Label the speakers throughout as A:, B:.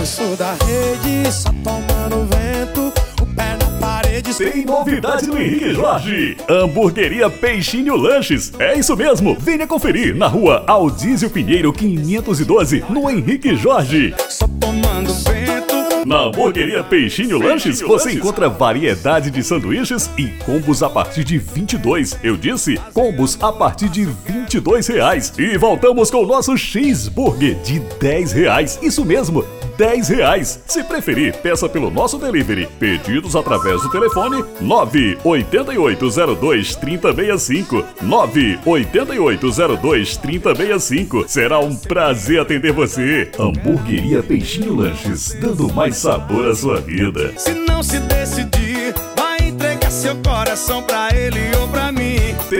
A: balanço da rede, só tomando vento, o pé na parede.
B: Tem novidade no Henrique Jorge. Hamburgueria Peixinho Lanches. É isso mesmo. Venha conferir na rua Aldísio Pinheiro 512, no Henrique Jorge.
A: Só tomando vento.
B: Na hamburgueria Peixinho Lanches você encontra variedade de sanduíches e combos a partir de 22. Eu disse combos a partir de 22 reais. E voltamos com o nosso cheeseburger de 10 reais. Isso mesmo, 10 reais. Se preferir, peça pelo nosso delivery. Pedidos através do telefone 98802 3065. 98802 3065. Será um prazer atender você. Hamburgueria Peixinho Lanches, dando mais sabor à sua vida.
A: Se não se decidir, vai entregar seu coração pra ele ou pra mim.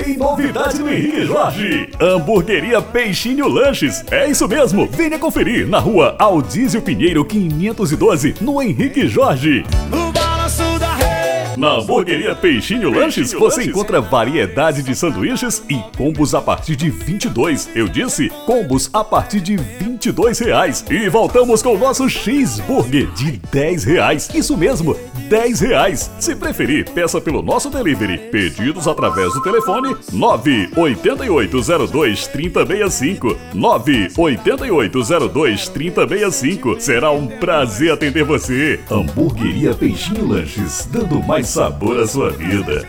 B: Tem novidade no Henrique Jorge. Hamburgueria Peixinho Lanches. É isso mesmo. Venha conferir na rua Aldísio Pinheiro 512, no Henrique Jorge.
A: No balanço da.
B: Na hamburgueria Peixinho Lanches você encontra variedade de sanduíches e combos a partir de 22. Eu disse combos a partir de 22 reais. E voltamos com o nosso cheeseburger de 10 reais. Isso mesmo, 10 reais. Se preferir, peça pelo nosso delivery. Pedidos através do telefone 98802 3065. 98802 3065. Será um prazer atender você. Hamburgueria Peixinho Lanches, dando mais sabor à sua vida.